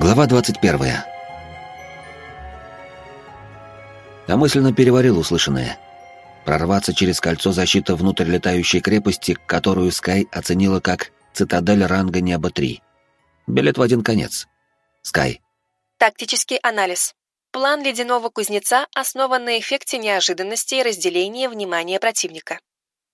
Глава 21. Я мысленно переварил услышанное. Прорваться через кольцо защиты внутрь летающей крепости, которую Скай оценила как цитадель ранга Неба-3. Билет в один конец. Скай. Тактический анализ. План ледяного кузнеца основан на эффекте неожиданности и разделения внимания противника.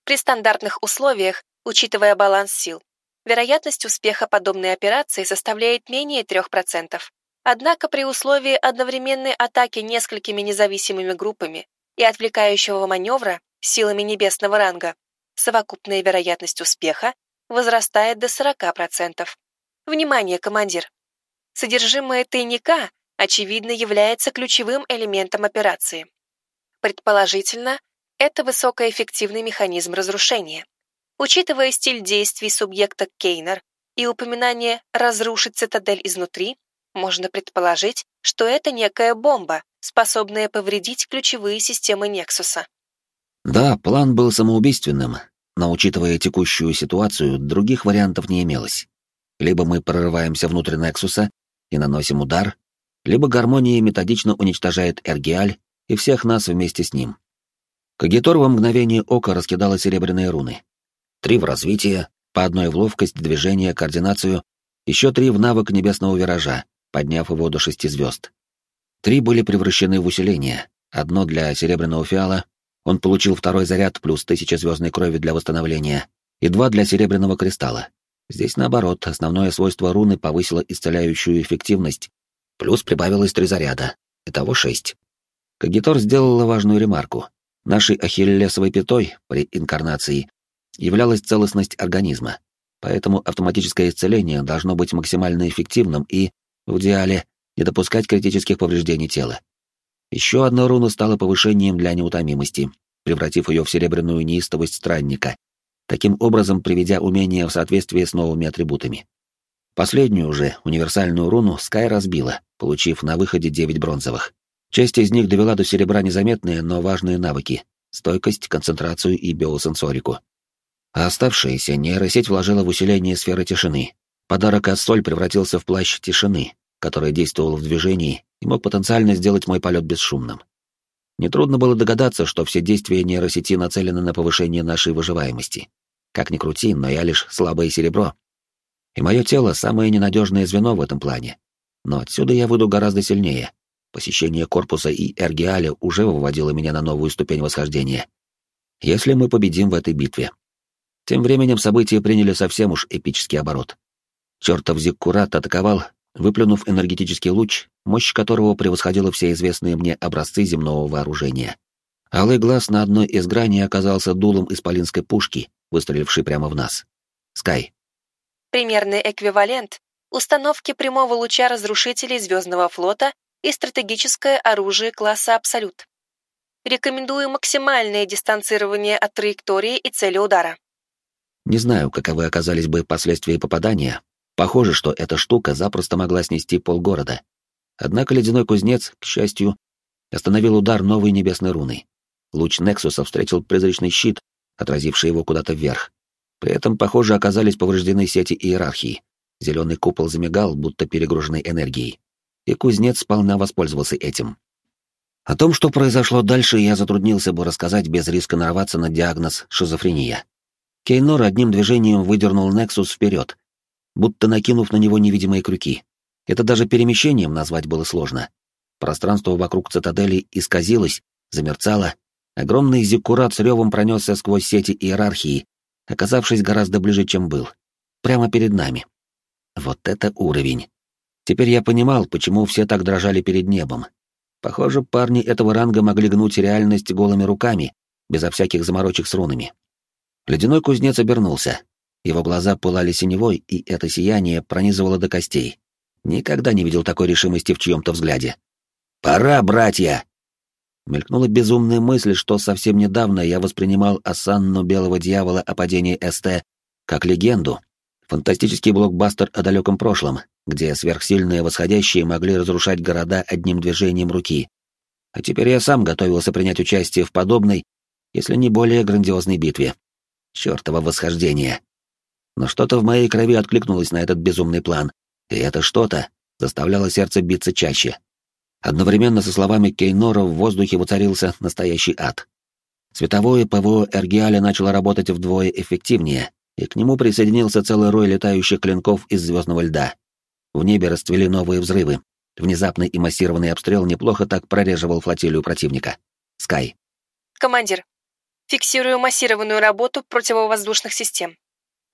При стандартных условиях, учитывая баланс сил, вероятность успеха подобной операции составляет менее 3%. Однако при условии одновременной атаки несколькими независимыми группами и отвлекающего маневра силами небесного ранга, совокупная вероятность успеха возрастает до 40%. Внимание, командир! Содержимое тайника, очевидно, является ключевым элементом операции. Предположительно, это высокоэффективный механизм разрушения. Учитывая стиль действий субъекта Кейнер и упоминание «разрушить цитадель изнутри», можно предположить, что это некая бомба, способная повредить ключевые системы Нексуса. Да, план был самоубийственным, но учитывая текущую ситуацию, других вариантов не имелось. Либо мы прорываемся внутрь Нексуса и наносим удар, либо гармония методично уничтожает Эргиаль и всех нас вместе с ним. Кагитор во мгновение ока раскидала серебряные руны три в развитие, по одной в ловкость, движение, координацию, еще три в навык небесного виража, подняв его до шести звезд. Три были превращены в усиление, одно для серебряного фиала, он получил второй заряд плюс тысяча звездной крови для восстановления, и два для серебряного кристалла. Здесь, наоборот, основное свойство руны повысило исцеляющую эффективность, плюс прибавилось три заряда, итого шесть. Кагитор сделала важную ремарку. Нашей ахиллесовой пятой при инкарнации являлась целостность организма, поэтому автоматическое исцеление должно быть максимально эффективным и, в идеале, не допускать критических повреждений тела. Еще одна руна стала повышением для неутомимости, превратив ее в серебряную неистовость странника, таким образом приведя умение в соответствие с новыми атрибутами. Последнюю же, универсальную руну, Скай разбила, получив на выходе 9 бронзовых. Часть из них довела до серебра незаметные, но важные навыки — стойкость, концентрацию и биосенсорику а оставшиеся нейросеть вложила в усиление сферы тишины. Подарок от Соль превратился в плащ тишины, который действовал в движении и мог потенциально сделать мой полет бесшумным. Нетрудно было догадаться, что все действия нейросети нацелены на повышение нашей выживаемости. Как ни крути, но я лишь слабое серебро. И мое тело — самое ненадежное звено в этом плане. Но отсюда я выйду гораздо сильнее. Посещение корпуса и Эргиаля уже выводило меня на новую ступень восхождения. Если мы победим в этой битве, тем временем события приняли совсем уж эпический оборот. Чертов Зиккурат атаковал, выплюнув энергетический луч, мощь которого превосходила все известные мне образцы земного вооружения. Алый глаз на одной из граней оказался дулом исполинской пушки, выстрелившей прямо в нас. Скай. Примерный эквивалент установки прямого луча разрушителей Звездного флота и стратегическое оружие класса Абсолют. Рекомендую максимальное дистанцирование от траектории и цели удара. Не знаю, каковы оказались бы последствия попадания. Похоже, что эта штука запросто могла снести полгорода. Однако ледяной кузнец, к счастью, остановил удар новой небесной руной. Луч Нексуса встретил призрачный щит, отразивший его куда-то вверх. При этом, похоже, оказались повреждены сети иерархии. Зеленый купол замигал, будто перегруженной энергией. И кузнец сполна воспользовался этим. О том, что произошло дальше, я затруднился бы рассказать без риска нарваться на диагноз шизофрения. Кейнор одним движением выдернул Нексус вперед, будто накинув на него невидимые крюки. Это даже перемещением назвать было сложно. Пространство вокруг цитадели исказилось, замерцало. Огромный зиккурат с ревом пронесся сквозь сети иерархии, оказавшись гораздо ближе, чем был. Прямо перед нами. Вот это уровень. Теперь я понимал, почему все так дрожали перед небом. Похоже, парни этого ранга могли гнуть реальность голыми руками, безо всяких заморочек с рунами. Ледяной кузнец обернулся. Его глаза пылали синевой, и это сияние пронизывало до костей. Никогда не видел такой решимости в чьем-то взгляде. «Пора, братья!» Мелькнула безумная мысль, что совсем недавно я воспринимал осанну белого дьявола о падении СТ как легенду. Фантастический блокбастер о далеком прошлом, где сверхсильные восходящие могли разрушать города одним движением руки. А теперь я сам готовился принять участие в подобной, если не более грандиозной битве. Чёртово восхождение. Но что-то в моей крови откликнулось на этот безумный план, и это что-то заставляло сердце биться чаще. Одновременно со словами Кейнора в воздухе воцарился настоящий ад. Световое ПВО Эргиаля начало работать вдвое эффективнее, и к нему присоединился целый рой летающих клинков из звездного льда. В небе расцвели новые взрывы. Внезапный и массированный обстрел неплохо так прореживал флотилию противника. Скай. Командир, фиксирую массированную работу противовоздушных систем.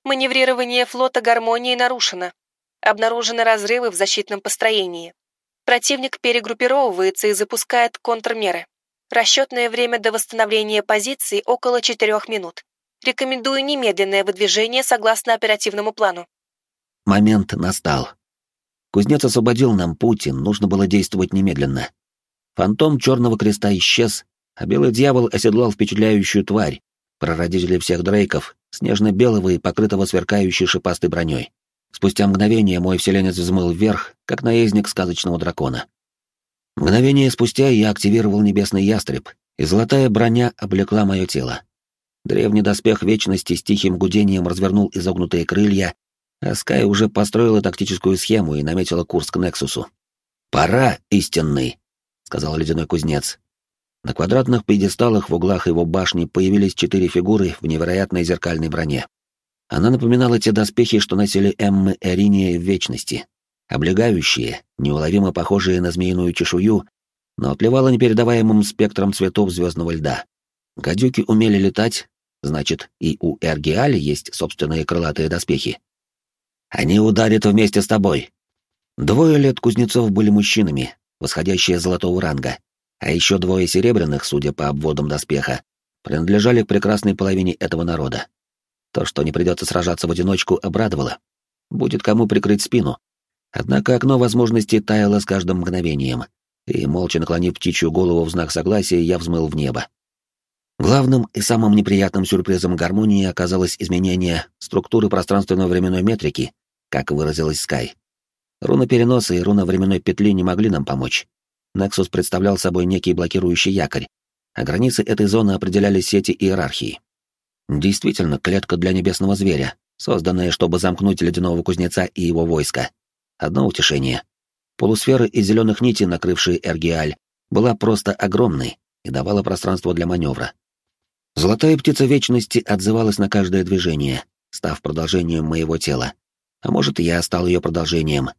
Маневрирование флота гармонии нарушено. Обнаружены разрывы в защитном построении. Противник перегруппировывается и запускает контрмеры. Расчетное время до восстановления позиции около четырех минут. Рекомендую немедленное выдвижение согласно оперативному плану. Момент настал. Кузнец освободил нам путь, и нужно было действовать немедленно. Фантом Черного Креста исчез, а Белый Дьявол оседлал впечатляющую тварь, прародители всех дрейков, снежно-белого и покрытого сверкающей шипастой броней. Спустя мгновение мой вселенец взмыл вверх, как наездник сказочного дракона. Мгновение спустя я активировал небесный ястреб, и золотая броня облекла мое тело. Древний доспех вечности с тихим гудением развернул изогнутые крылья, а Скай уже построила тактическую схему и наметила курс к Нексусу. «Пора, истинный!» — сказал ледяной кузнец. На квадратных пьедесталах в углах его башни появились четыре фигуры в невероятной зеркальной броне. Она напоминала те доспехи, что носили Эммы Эриния в Вечности. Облегающие, неуловимо похожие на змеиную чешую, но отливала непередаваемым спектром цветов звездного льда. Гадюки умели летать, значит, и у Эргиали есть собственные крылатые доспехи. Они ударят вместе с тобой. Двое лет кузнецов были мужчинами, восходящие золотого ранга, а еще двое серебряных, судя по обводам доспеха, принадлежали к прекрасной половине этого народа. То, что не придется сражаться в одиночку, обрадовало. Будет кому прикрыть спину. Однако окно возможностей таяло с каждым мгновением, и, молча наклонив птичью голову в знак согласия, я взмыл в небо. Главным и самым неприятным сюрпризом гармонии оказалось изменение структуры пространственно-временной метрики, как выразилась Скай. Руна переноса и руна временной петли не могли нам помочь. Нексус представлял собой некий блокирующий якорь, а границы этой зоны определяли сети иерархии. Действительно, клетка для небесного зверя, созданная, чтобы замкнуть ледяного кузнеца и его войско. Одно утешение. Полусфера из зеленых нитей, накрывшая Эргиаль, была просто огромной и давала пространство для маневра. Золотая птица вечности отзывалась на каждое движение, став продолжением моего тела. А может, я стал ее продолжением.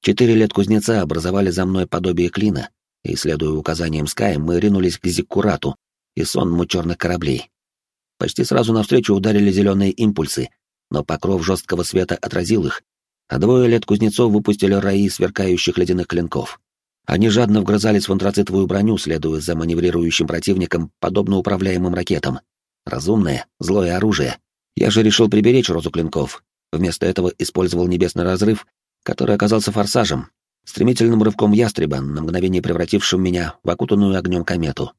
Четыре лет кузнеца образовали за мной подобие клина, и, следуя указаниям Скай, мы ринулись к Зиккурату и сонму черных кораблей. Почти сразу навстречу ударили зеленые импульсы, но покров жесткого света отразил их, а двое лет кузнецов выпустили раи сверкающих ледяных клинков. Они жадно вгрызались в антрацитовую броню, следуя за маневрирующим противником, подобно управляемым ракетам. Разумное, злое оружие. Я же решил приберечь розу клинков. Вместо этого использовал небесный разрыв, который оказался форсажем, стремительным рывком ястреба, на мгновение превратившим меня в окутанную огнем комету.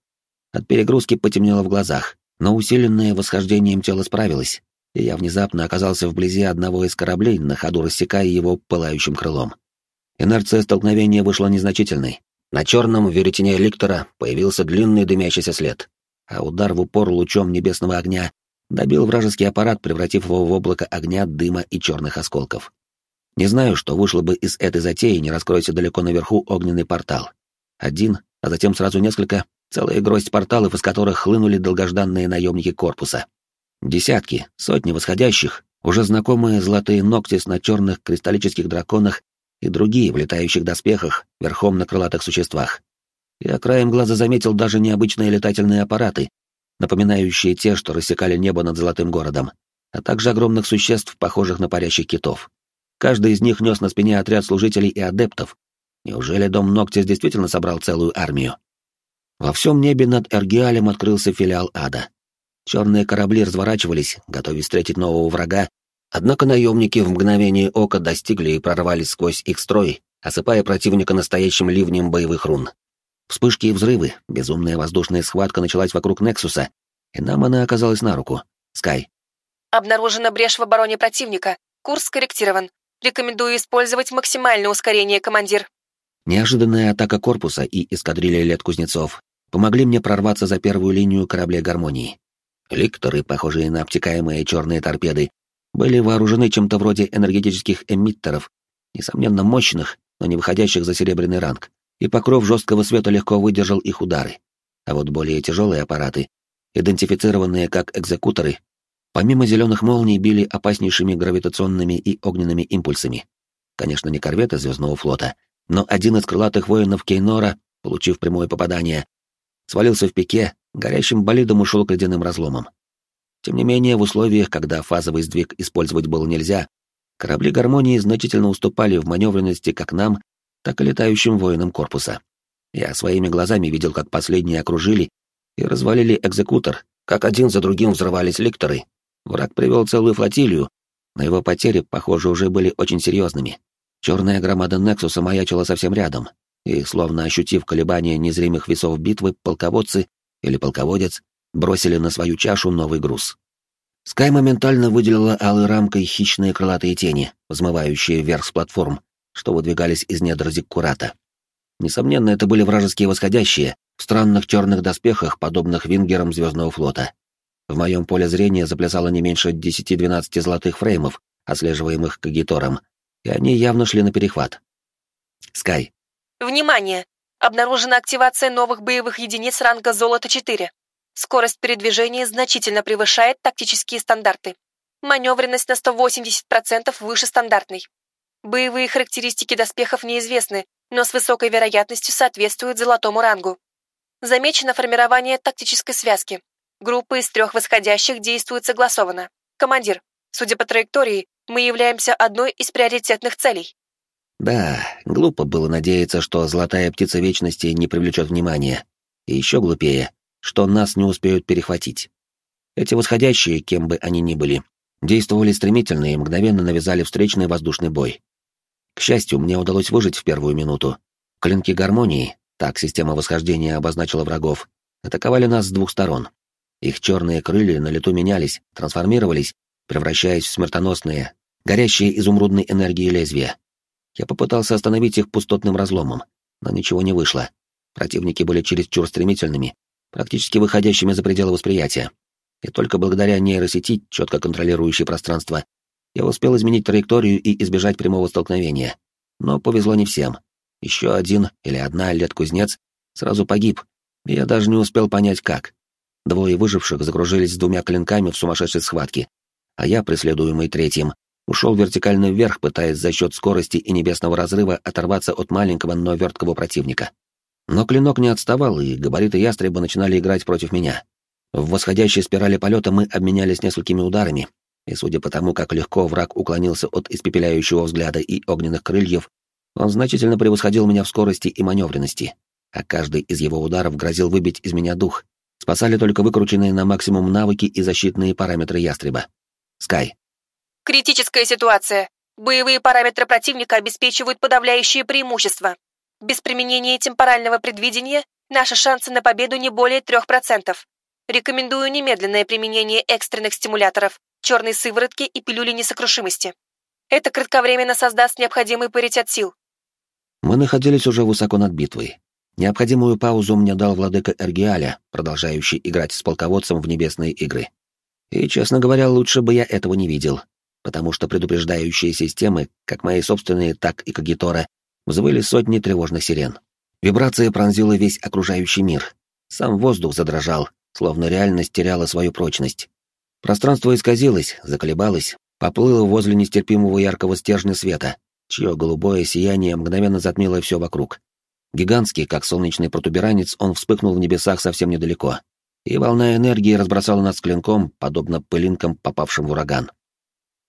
От перегрузки потемнело в глазах, но усиленное восхождением тело справилось, и я внезапно оказался вблизи одного из кораблей, на ходу рассекая его пылающим крылом. Инерция столкновения вышла незначительной. На черном веретене ликтора появился длинный дымящийся след, а удар в упор лучом небесного огня добил вражеский аппарат, превратив его в облако огня, дыма и черных осколков. Не знаю, что вышло бы из этой затеи, не раскройся далеко наверху огненный портал. Один, а затем сразу несколько, Целая гроздь порталов, из которых хлынули долгожданные наемники корпуса. Десятки, сотни восходящих, уже знакомые золотые ногти на черных кристаллических драконах и другие в летающих доспехах, верхом на крылатых существах. Я краем глаза заметил даже необычные летательные аппараты, напоминающие те, что рассекали небо над золотым городом, а также огромных существ, похожих на парящих китов. Каждый из них нес на спине отряд служителей и адептов. Неужели дом Ноктис действительно собрал целую армию? Во всем небе над Эргиалем открылся филиал ада. Черные корабли разворачивались, готовясь встретить нового врага, однако наемники в мгновение ока достигли и прорвались сквозь их строй, осыпая противника настоящим ливнем боевых рун. Вспышки и взрывы, безумная воздушная схватка началась вокруг Нексуса, и нам она оказалась на руку. Скай. Обнаружена брешь в обороне противника. Курс скорректирован. Рекомендую использовать максимальное ускорение, командир. Неожиданная атака корпуса и эскадрилья лет кузнецов помогли мне прорваться за первую линию кораблей гармонии. Ликторы, похожие на обтекаемые черные торпеды, были вооружены чем-то вроде энергетических эмиттеров, несомненно мощных, но не выходящих за серебряный ранг, и покров жесткого света легко выдержал их удары. А вот более тяжелые аппараты, идентифицированные как экзекуторы, помимо зеленых молний били опаснейшими гравитационными и огненными импульсами. Конечно, не корветы Звездного флота, но один из крылатых воинов Кейнора, получив прямое попадание, свалился в пике, горящим болидом ушел к ледяным разломам. Тем не менее, в условиях, когда фазовый сдвиг использовать было нельзя, корабли гармонии значительно уступали в маневренности как нам, так и летающим воинам корпуса. Я своими глазами видел, как последние окружили и развалили экзекутор, как один за другим взрывались ликторы. Враг привел целую флотилию, но его потери, похоже, уже были очень серьезными. Черная громада Нексуса маячила совсем рядом, и, словно ощутив колебания незримых весов битвы, полководцы или полководец бросили на свою чашу новый груз. Скай моментально выделила алой рамкой хищные крылатые тени, взмывающие вверх с платформ, что выдвигались из недр Зиккурата. Несомненно, это были вражеские восходящие, в странных черных доспехах, подобных вингерам Звездного флота. В моем поле зрения заплясало не меньше 10-12 золотых фреймов, отслеживаемых Кагитором, и они явно шли на перехват. Скай. Внимание! Обнаружена активация новых боевых единиц ранга «Золото-4». Скорость передвижения значительно превышает тактические стандарты. Маневренность на 180% выше стандартной. Боевые характеристики доспехов неизвестны, но с высокой вероятностью соответствуют золотому рангу. Замечено формирование тактической связки. Группы из трех восходящих действуют согласованно. Командир, судя по траектории, мы являемся одной из приоритетных целей. Да, глупо было надеяться, что золотая птица вечности не привлечет внимания. И еще глупее, что нас не успеют перехватить. Эти восходящие, кем бы они ни были, действовали стремительно и мгновенно навязали встречный воздушный бой. К счастью, мне удалось выжить в первую минуту. Клинки гармонии, так система восхождения обозначила врагов, атаковали нас с двух сторон. Их черные крылья на лету менялись, трансформировались, превращаясь в смертоносные, горящие изумрудной энергией лезвия. Я попытался остановить их пустотным разломом, но ничего не вышло. Противники были чересчур стремительными, практически выходящими за пределы восприятия. И только благодаря нейросети, четко контролирующей пространство, я успел изменить траекторию и избежать прямого столкновения. Но повезло не всем. Еще один или одна лет-кузнец сразу погиб, и я даже не успел понять, как. Двое выживших закружились с двумя клинками в сумасшедшей схватке, а я, преследуемый третьим, ушел вертикально вверх, пытаясь за счет скорости и небесного разрыва оторваться от маленького, но верткого противника. Но клинок не отставал, и габариты ястреба начинали играть против меня. В восходящей спирали полета мы обменялись несколькими ударами, и судя по тому, как легко враг уклонился от испепеляющего взгляда и огненных крыльев, он значительно превосходил меня в скорости и маневренности, а каждый из его ударов грозил выбить из меня дух. Спасали только выкрученные на максимум навыки и защитные параметры ястреба. Скай. Критическая ситуация. Боевые параметры противника обеспечивают подавляющее преимущество. Без применения темпорального предвидения наши шансы на победу не более 3%. Рекомендую немедленное применение экстренных стимуляторов, черной сыворотки и пилюли несокрушимости. Это кратковременно создаст необходимый паритет сил. Мы находились уже высоко над битвой. Необходимую паузу мне дал владыка Эргиаля, продолжающий играть с полководцем в небесные игры. И, честно говоря, лучше бы я этого не видел, потому что предупреждающие системы, как мои собственные, так и Кагитора, взвыли сотни тревожных сирен. Вибрация пронзила весь окружающий мир. Сам воздух задрожал, словно реальность теряла свою прочность. Пространство исказилось, заколебалось, поплыло возле нестерпимого яркого стержня света, чье голубое сияние мгновенно затмило все вокруг. Гигантский, как солнечный протуберанец, он вспыхнул в небесах совсем недалеко, и волна энергии разбросала нас клинком, подобно пылинкам, попавшим в ураган.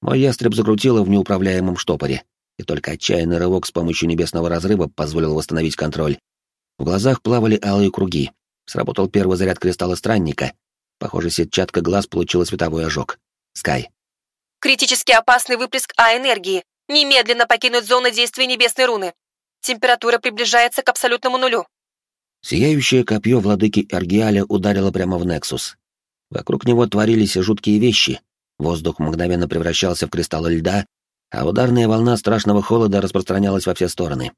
Мой ястреб закрутило в неуправляемом штопоре, и только отчаянный рывок с помощью небесного разрыва позволил восстановить контроль. В глазах плавали алые круги. Сработал первый заряд кристалла странника, Похоже, сетчатка глаз получила световой ожог. Скай. Критически опасный выплеск А-энергии. Немедленно покинуть зону действия небесной руны. Температура приближается к абсолютному нулю. Сияющее копье владыки Эргиаля ударило прямо в Нексус. Вокруг него творились жуткие вещи. Воздух мгновенно превращался в кристаллы льда, а ударная волна страшного холода распространялась во все стороны.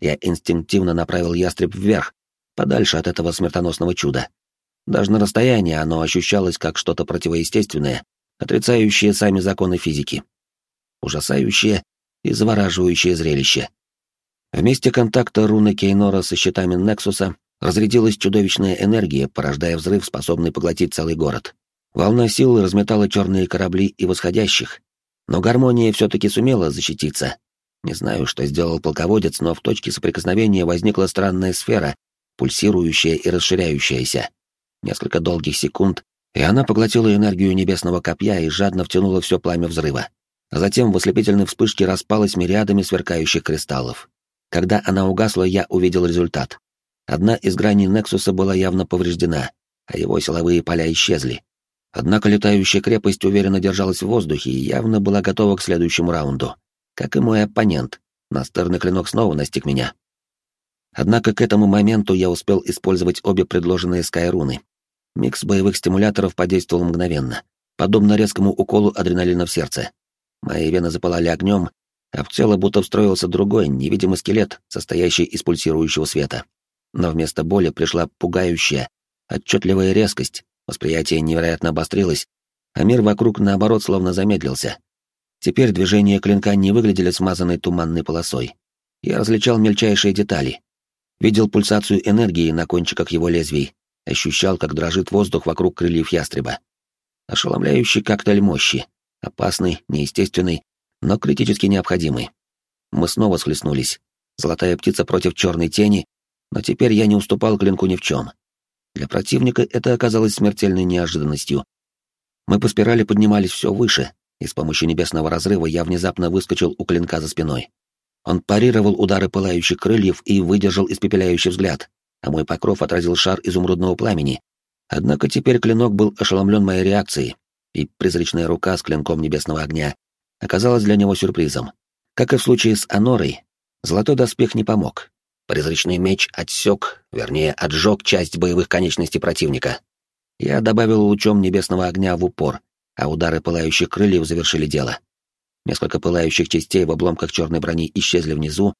Я инстинктивно направил ястреб вверх, подальше от этого смертоносного чуда. Даже на расстоянии оно ощущалось как что-то противоестественное, отрицающее сами законы физики. Ужасающее и завораживающее зрелище. В месте контакта руны Кейнора со щитами Нексуса разрядилась чудовищная энергия, порождая взрыв, способный поглотить целый город. Волна силы разметала черные корабли и восходящих, но гармония все-таки сумела защититься. Не знаю, что сделал полководец, но в точке соприкосновения возникла странная сфера, пульсирующая и расширяющаяся. Несколько долгих секунд, и она поглотила энергию небесного копья и жадно втянула все пламя взрыва. А затем в ослепительной вспышке распалась мириадами сверкающих кристаллов. Когда она угасла, я увидел результат. Одна из граней Нексуса была явно повреждена, а его силовые поля исчезли. Однако летающая крепость уверенно держалась в воздухе и явно была готова к следующему раунду. Как и мой оппонент, настырный клинок снова настиг меня. Однако к этому моменту я успел использовать обе предложенные скайруны. Микс боевых стимуляторов подействовал мгновенно, подобно резкому уколу адреналина в сердце. Мои вены запылали огнем, а в тело будто встроился другой, невидимый скелет, состоящий из пульсирующего света. Но вместо боли пришла пугающая, отчетливая резкость, восприятие невероятно обострилось, а мир вокруг, наоборот, словно замедлился. Теперь движения клинка не выглядели смазанной туманной полосой. Я различал мельчайшие детали. Видел пульсацию энергии на кончиках его лезвий, ощущал, как дрожит воздух вокруг крыльев ястреба. Ошеломляющий коктейль мощи, опасный, неестественный, но критически необходимый. Мы снова схлестнулись. Золотая птица против черной тени, но теперь я не уступал клинку ни в чем. Для противника это оказалось смертельной неожиданностью. Мы по спирали поднимались все выше, и с помощью небесного разрыва я внезапно выскочил у клинка за спиной. Он парировал удары пылающих крыльев и выдержал испепеляющий взгляд, а мой покров отразил шар изумрудного пламени. Однако теперь клинок был ошеломлен моей реакцией, и призрачная рука с клинком небесного огня оказалась для него сюрпризом. Как и в случае с Анорой, золотой доспех не помог. Призрачный меч отсек, вернее, отжег часть боевых конечностей противника. Я добавил лучом небесного огня в упор, а удары пылающих крыльев завершили дело. Несколько пылающих частей в обломках черной брони исчезли внизу,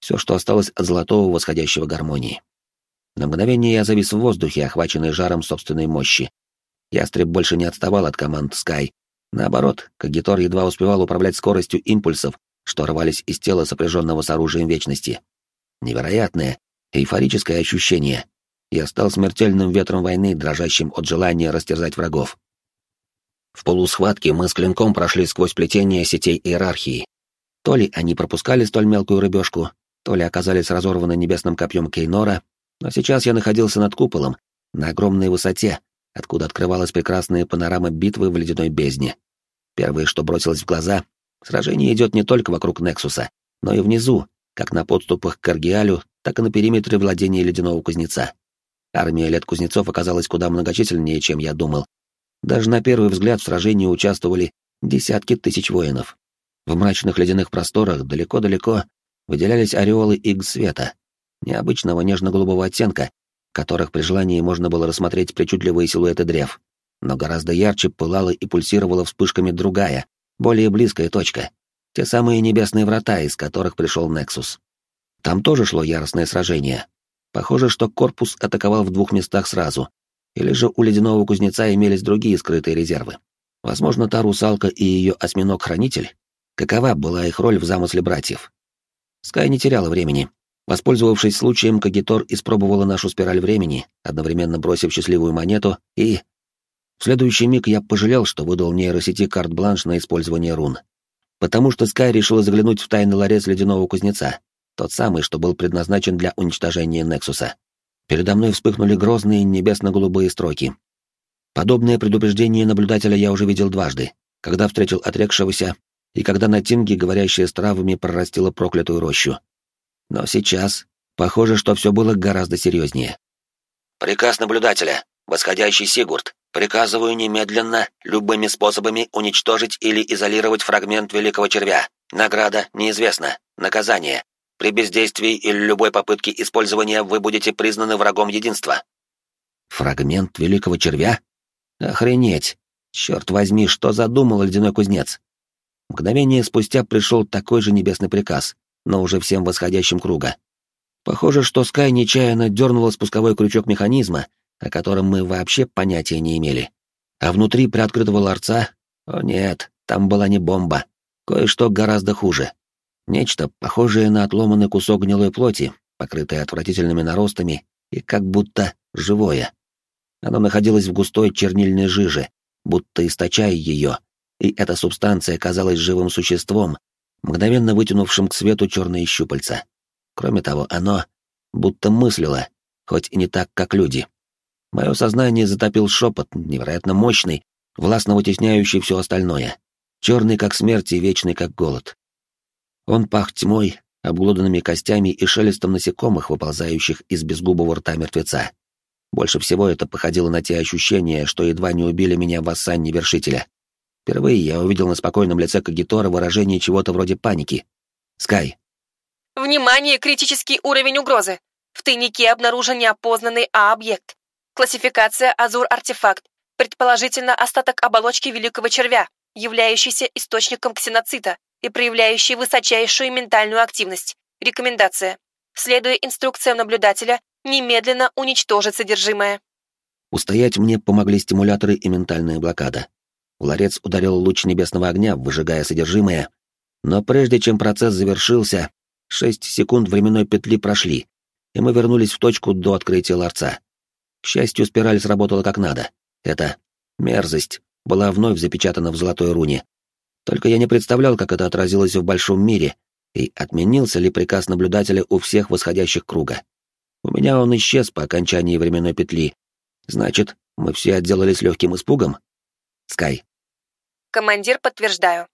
все, что осталось от золотого восходящего гармонии. На мгновение я завис в воздухе, охваченный жаром собственной мощи. Ястреб больше не отставал от команд Sky. Наоборот, Кагитор едва успевал управлять скоростью импульсов, что рвались из тела, сопряженного с оружием вечности. Невероятное, эйфорическое ощущение. Я стал смертельным ветром войны, дрожащим от желания растерзать врагов. В полусхватке мы с клинком прошли сквозь плетение сетей иерархии. То ли они пропускали столь мелкую рыбешку, то ли оказались разорваны небесным копьем Кейнора, но сейчас я находился над куполом, на огромной высоте, откуда открывалась прекрасная панорама битвы в ледяной бездне. Первое, что бросилось в глаза, сражение идет не только вокруг Нексуса, но и внизу, как на подступах к Аргиалю, так и на периметре владения ледяного кузнеца. Армия лет кузнецов оказалась куда многочисленнее, чем я думал, даже на первый взгляд в сражении участвовали десятки тысяч воинов. В мрачных ледяных просторах далеко-далеко выделялись ореолы иг света, необычного нежно-голубого оттенка, которых при желании можно было рассмотреть причудливые силуэты древ. Но гораздо ярче пылала и пульсировала вспышками другая, более близкая точка. Те самые небесные врата, из которых пришел Нексус. Там тоже шло яростное сражение. Похоже, что корпус атаковал в двух местах сразу, или же у ледяного кузнеца имелись другие скрытые резервы? Возможно, та русалка и ее осьминог-хранитель? Какова была их роль в замысле братьев? Скай не теряла времени. Воспользовавшись случаем, Кагитор испробовала нашу спираль времени, одновременно бросив счастливую монету, и... В следующий миг я пожалел, что выдал нейросети карт-бланш на использование рун. Потому что Скай решила заглянуть в тайный ларец ледяного кузнеца, тот самый, что был предназначен для уничтожения Нексуса. Передо мной вспыхнули грозные небесно-голубые строки. Подобное предупреждение наблюдателя я уже видел дважды, когда встретил отрекшегося и когда на Тинге, говорящая с травами, прорастила проклятую рощу. Но сейчас похоже, что все было гораздо серьезнее. «Приказ наблюдателя. Восходящий Сигурд. Приказываю немедленно, любыми способами уничтожить или изолировать фрагмент Великого Червя. Награда неизвестна. Наказание. При бездействии или любой попытке использования вы будете признаны врагом единства. Фрагмент великого червя? Охренеть! Черт возьми, что задумал ледяной кузнец? Мгновение спустя пришел такой же небесный приказ, но уже всем восходящим круга. Похоже, что Скай нечаянно дернула спусковой крючок механизма, о котором мы вообще понятия не имели. А внутри приоткрытого ларца... О нет, там была не бомба. Кое-что гораздо хуже. Нечто, похожее на отломанный кусок гнилой плоти, покрытое отвратительными наростами и как будто живое. Оно находилось в густой чернильной жиже, будто источая ее, и эта субстанция казалась живым существом, мгновенно вытянувшим к свету черные щупальца. Кроме того, оно будто мыслило, хоть и не так, как люди. Мое сознание затопил шепот, невероятно мощный, властно вытесняющий все остальное. Черный, как смерть, и вечный, как голод. Он пах тьмой, обглоданными костями и шелестом насекомых, выползающих из безгубого рта мертвеца. Больше всего это походило на те ощущения, что едва не убили меня в ассанне вершителя. Впервые я увидел на спокойном лице Кагитора выражение чего-то вроде паники. «Скай». «Внимание! Критический уровень угрозы! В тайнике обнаружен неопознанный А-объект. Классификация Азур-артефакт. Предположительно, остаток оболочки великого червя, являющийся источником ксеноцита и проявляющий высочайшую ментальную активность. Рекомендация. Следуя инструкциям наблюдателя, немедленно уничтожить содержимое. Устоять мне помогли стимуляторы и ментальная блокада. Ларец ударил луч небесного огня, выжигая содержимое, но прежде чем процесс завершился, шесть секунд временной петли прошли, и мы вернулись в точку до открытия ларца. К счастью, спираль сработала как надо. Это мерзость была вновь запечатана в золотой руне. Только я не представлял, как это отразилось в большом мире, и отменился ли приказ наблюдателя у всех восходящих круга. У меня он исчез по окончании временной петли. Значит, мы все отделались легким испугом? Скай. Командир, подтверждаю.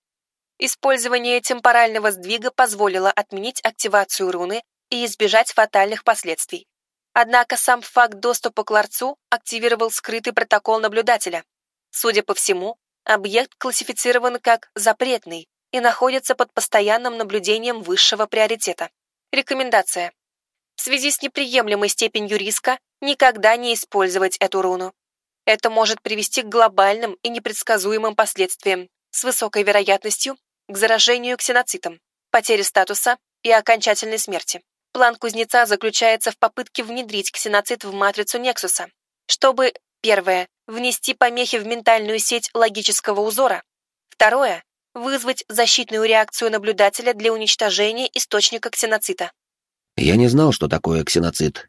Использование темпорального сдвига позволило отменить активацию руны и избежать фатальных последствий. Однако сам факт доступа к ларцу активировал скрытый протокол наблюдателя. Судя по всему, объект классифицирован как запретный и находится под постоянным наблюдением высшего приоритета. Рекомендация. В связи с неприемлемой степенью риска никогда не использовать эту руну. Это может привести к глобальным и непредсказуемым последствиям с высокой вероятностью к заражению ксеноцитом, потере статуса и окончательной смерти. План кузнеца заключается в попытке внедрить ксеноцит в матрицу Нексуса, чтобы, первое, внести помехи в ментальную сеть логического узора, второе, вызвать защитную реакцию наблюдателя для уничтожения источника ксеноцита. Я не знал, что такое ксеноцит.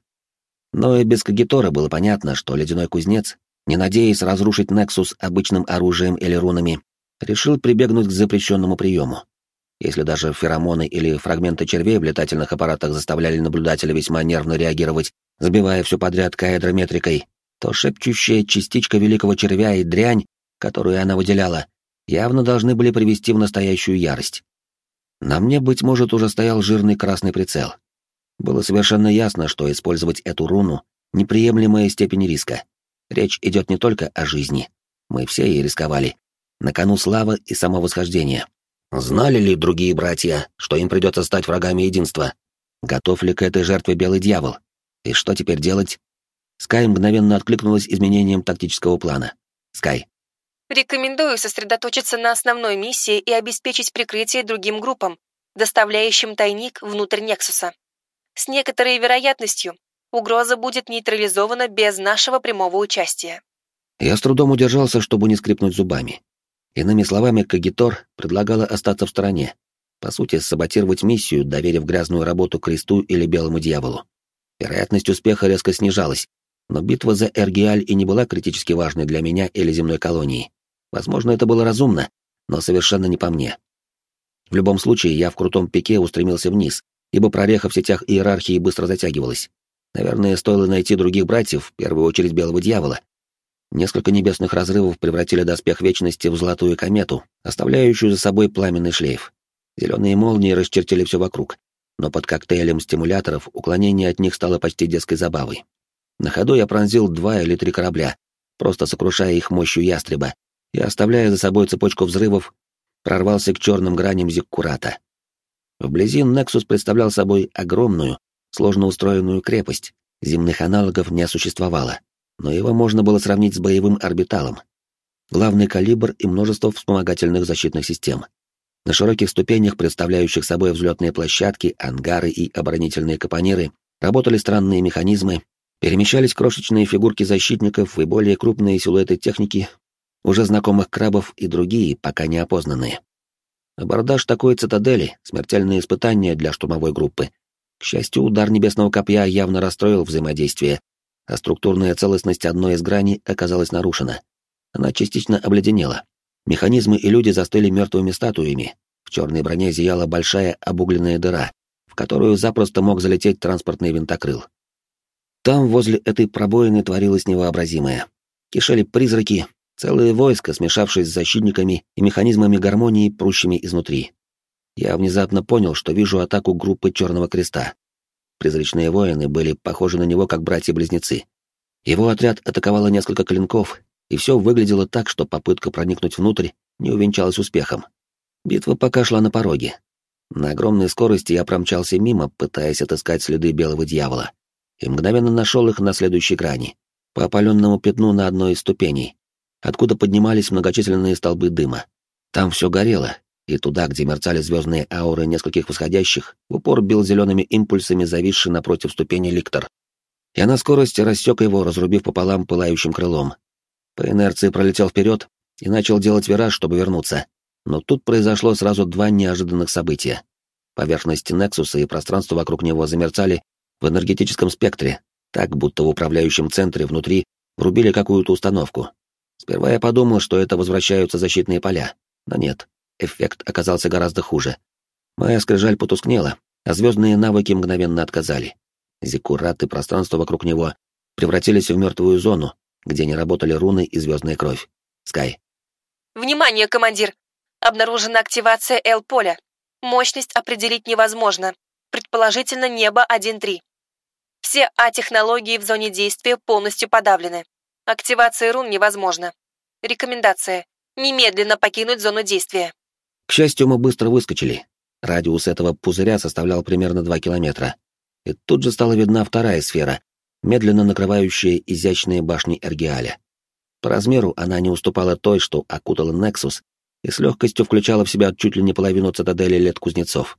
Но и без Кагитора было понятно, что ледяной кузнец, не надеясь разрушить Нексус обычным оружием или рунами, решил прибегнуть к запрещенному приему. Если даже феромоны или фрагменты червей в летательных аппаратах заставляли наблюдателя весьма нервно реагировать, забивая все подряд каэдрометрикой, то шепчущая частичка великого червя и дрянь, которую она выделяла, явно должны были привести в настоящую ярость. На мне, быть может, уже стоял жирный красный прицел. Было совершенно ясно, что использовать эту руну — неприемлемая степень риска. Речь идет не только о жизни. Мы все ей рисковали. На кону слава и самовосхождение. Знали ли другие братья, что им придется стать врагами единства? Готов ли к этой жертве белый дьявол? И что теперь делать? Скай мгновенно откликнулась изменением тактического плана. Скай. Рекомендую сосредоточиться на основной миссии и обеспечить прикрытие другим группам, доставляющим тайник внутрь Нексуса. С некоторой вероятностью угроза будет нейтрализована без нашего прямого участия. Я с трудом удержался, чтобы не скрипнуть зубами. Иными словами, Кагитор предлагала остаться в стороне, по сути, саботировать миссию, доверив грязную работу Кресту или Белому Дьяволу. Вероятность успеха резко снижалась, но битва за Эргиаль и не была критически важной для меня или земной колонии. Возможно, это было разумно, но совершенно не по мне. В любом случае, я в крутом пике устремился вниз, ибо прореха в сетях иерархии быстро затягивалась. Наверное, стоило найти других братьев, в первую очередь Белого Дьявола, Несколько небесных разрывов превратили доспех Вечности в золотую комету, оставляющую за собой пламенный шлейф. Зеленые молнии расчертили все вокруг, но под коктейлем стимуляторов уклонение от них стало почти детской забавой. На ходу я пронзил два или три корабля, просто сокрушая их мощью ястреба, и, оставляя за собой цепочку взрывов, прорвался к черным граням Зиккурата. Вблизи Нексус представлял собой огромную, сложно устроенную крепость, земных аналогов не существовало но его можно было сравнить с боевым орбиталом. Главный калибр и множество вспомогательных защитных систем. На широких ступенях, представляющих собой взлетные площадки, ангары и оборонительные капониры, работали странные механизмы, перемещались крошечные фигурки защитников и более крупные силуэты техники, уже знакомых крабов и другие, пока не опознанные. Абордаж такой цитадели — смертельное испытание для штурмовой группы. К счастью, удар небесного копья явно расстроил взаимодействие, а структурная целостность одной из граней оказалась нарушена. Она частично обледенела. Механизмы и люди застыли мертвыми статуями. В черной броне зияла большая обугленная дыра, в которую запросто мог залететь транспортный винтокрыл. Там, возле этой пробоины, творилось невообразимое. Кишели призраки, целое войско, смешавшись с защитниками и механизмами гармонии, прущими изнутри. Я внезапно понял, что вижу атаку группы Черного Креста. Призрачные воины были похожи на него как братья-близнецы. Его отряд атаковало несколько клинков, и все выглядело так, что попытка проникнуть внутрь не увенчалась успехом. Битва пока шла на пороге. На огромной скорости я промчался мимо, пытаясь отыскать следы белого дьявола, и мгновенно нашел их на следующей грани, по опаленному пятну на одной из ступеней, откуда поднимались многочисленные столбы дыма. Там все горело, и туда, где мерцали звездные ауры нескольких восходящих, в упор бил зелеными импульсами зависший напротив ступени ликтор. Я на скорости рассек его, разрубив пополам пылающим крылом. По инерции пролетел вперед и начал делать вираж, чтобы вернуться. Но тут произошло сразу два неожиданных события. Поверхность Нексуса и пространство вокруг него замерцали в энергетическом спектре, так будто в управляющем центре внутри врубили какую-то установку. Сперва я подумал, что это возвращаются защитные поля, но нет эффект оказался гораздо хуже. Моя скрижаль потускнела, а звездные навыки мгновенно отказали. Зиккурат и пространство вокруг него превратились в мертвую зону, где не работали руны и звездная кровь. Скай. Внимание, командир! Обнаружена активация Л-поля. Мощность определить невозможно. Предположительно, небо 1-3. Все А-технологии в зоне действия полностью подавлены. Активация рун невозможна. Рекомендация. Немедленно покинуть зону действия. К счастью, мы быстро выскочили. Радиус этого пузыря составлял примерно два километра. И тут же стала видна вторая сфера, медленно накрывающая изящные башни Эргиаля. По размеру она не уступала той, что окутала Нексус, и с легкостью включала в себя чуть ли не половину цитадели лет кузнецов.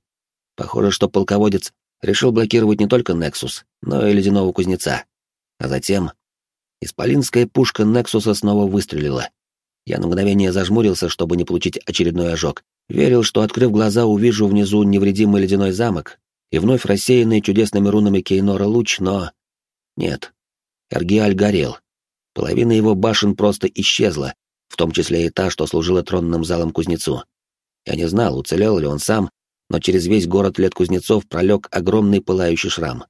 Похоже, что полководец решил блокировать не только Нексус, но и ледяного кузнеца. А затем исполинская пушка Нексуса снова выстрелила. Я на мгновение зажмурился, чтобы не получить очередной ожог, Верил, что, открыв глаза, увижу внизу невредимый ледяной замок и вновь рассеянный чудесными рунами Кейнора луч, но... Нет. Эргиаль горел. Половина его башен просто исчезла, в том числе и та, что служила тронным залом кузнецу. Я не знал, уцелел ли он сам, но через весь город лет кузнецов пролег огромный пылающий шрам.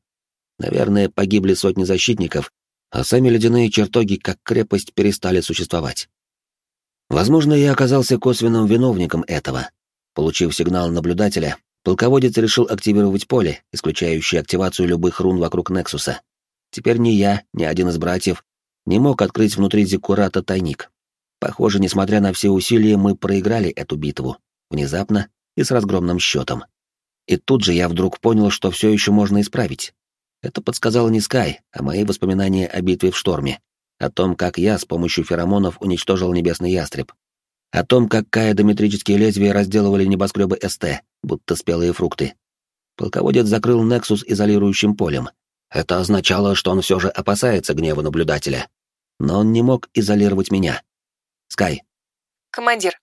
Наверное, погибли сотни защитников, а сами ледяные чертоги, как крепость, перестали существовать. Возможно, я оказался косвенным виновником этого. Получив сигнал наблюдателя, полководец решил активировать поле, исключающее активацию любых рун вокруг Нексуса. Теперь ни я, ни один из братьев не мог открыть внутри Зиккурата тайник. Похоже, несмотря на все усилия, мы проиграли эту битву, внезапно и с разгромным счетом. И тут же я вдруг понял, что все еще можно исправить. Это подсказал не Скай, а мои воспоминания о битве в шторме, о том, как я с помощью феромонов уничтожил небесный ястреб, о том, как каядометрические лезвия разделывали небоскребы СТ, будто спелые фрукты. Полководец закрыл Нексус изолирующим полем. Это означало, что он все же опасается гнева наблюдателя. Но он не мог изолировать меня. Скай. Командир,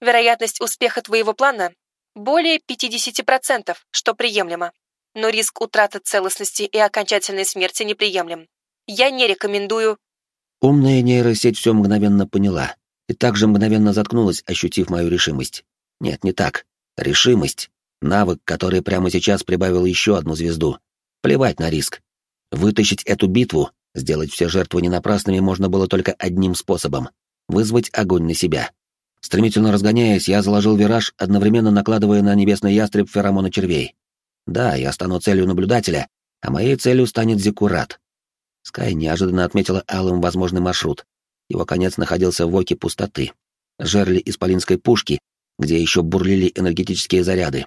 вероятность успеха твоего плана более 50%, что приемлемо. Но риск утраты целостности и окончательной смерти неприемлем. Я не рекомендую Умная нейросеть все мгновенно поняла и также мгновенно заткнулась, ощутив мою решимость. Нет, не так. Решимость. Навык, который прямо сейчас прибавил еще одну звезду. Плевать на риск. Вытащить эту битву, сделать все жертвы ненапрасными можно было только одним способом — вызвать огонь на себя. Стремительно разгоняясь, я заложил вираж, одновременно накладывая на небесный ястреб феромона червей. Да, я стану целью наблюдателя, а моей целью станет Зиккурат. Скай неожиданно отметила алым возможный маршрут. Его конец находился в оке пустоты. Жерли исполинской пушки, где еще бурлили энергетические заряды.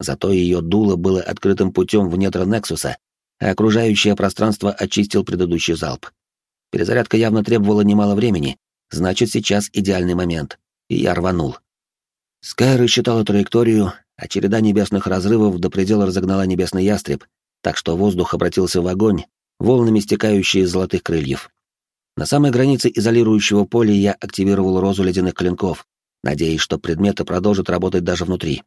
Зато ее дуло было открытым путем в недра Нексуса, а окружающее пространство очистил предыдущий залп. Перезарядка явно требовала немало времени, значит, сейчас идеальный момент. И я рванул. Скай рассчитала траекторию, а череда небесных разрывов до предела разогнала небесный ястреб, так что воздух обратился в огонь, волнами стекающие из золотых крыльев. На самой границе изолирующего поля я активировал розу ледяных клинков, надеясь, что предметы продолжат работать даже внутри.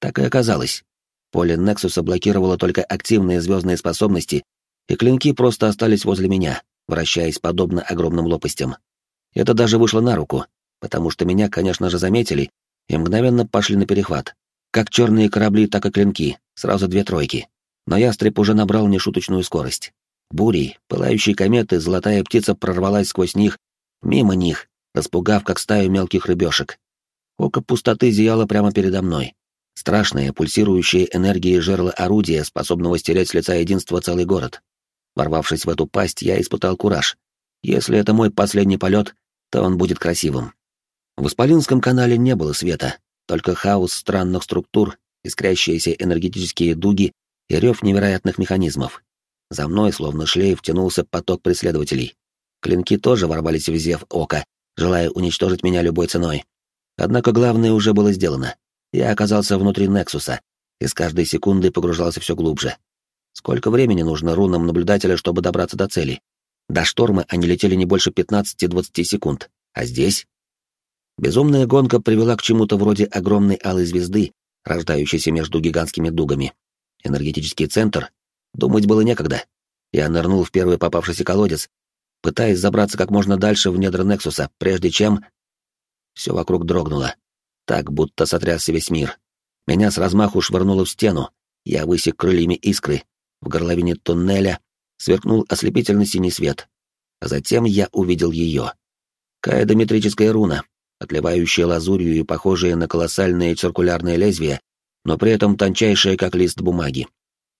Так и оказалось. Поле Нексуса блокировало только активные звездные способности, и клинки просто остались возле меня, вращаясь подобно огромным лопастям. Это даже вышло на руку, потому что меня, конечно же, заметили и мгновенно пошли на перехват. Как черные корабли, так и клинки, сразу две тройки. Но ястреб уже набрал нешуточную скорость. Бурей, пылающие кометы, золотая птица прорвалась сквозь них, мимо них, распугав как стаю мелких рыбешек. Око пустоты зияло прямо передо мной. Страшное, пульсирующее энергией жерло орудия, способного стереть с лица единства целый город. Ворвавшись в эту пасть, я испытал кураж. Если это мой последний полет, то он будет красивым. В Исполинском канале не было света, только хаос странных структур, искрящиеся энергетические дуги и рев невероятных механизмов. За мной, словно шлейф, тянулся поток преследователей. Клинки тоже ворвались в зев ока, желая уничтожить меня любой ценой. Однако главное уже было сделано. Я оказался внутри Нексуса, и с каждой секундой погружался все глубже. Сколько времени нужно рунам наблюдателя, чтобы добраться до цели? До шторма они летели не больше 15-20 секунд. А здесь? Безумная гонка привела к чему-то вроде огромной алой звезды, рождающейся между гигантскими дугами. Энергетический центр? Думать было некогда. Я нырнул в первый попавшийся колодец, пытаясь забраться как можно дальше в недра Нексуса, прежде чем... Все вокруг дрогнуло. Так, будто сотрясся весь мир. Меня с размаху швырнуло в стену. Я высек крыльями искры, в горловине туннеля сверкнул ослепительный синий свет. А затем я увидел ее. Каэдометрическая руна, отливающая лазурью и похожая на колоссальное циркулярное лезвие, но при этом тончайшая, как лист бумаги.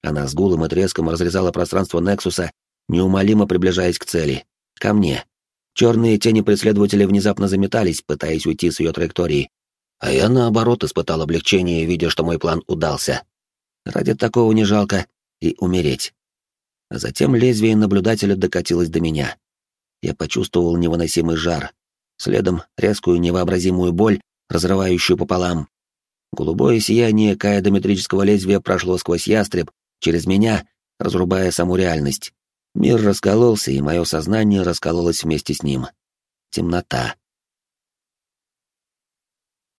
Она с гулом и треском разрезала пространство Нексуса, неумолимо приближаясь к цели. Ко мне. Черные тени преследователя внезапно заметались, пытаясь уйти с ее траектории. А я, наоборот, испытал облегчение, видя, что мой план удался. Ради такого не жалко и умереть. Затем лезвие наблюдателя докатилось до меня. Я почувствовал невыносимый жар, следом резкую невообразимую боль, разрывающую пополам. Голубое сияние каэдометрического лезвия прошло сквозь ястреб, через меня, разрубая саму реальность. Мир раскололся, и мое сознание раскололось вместе с ним. Темнота.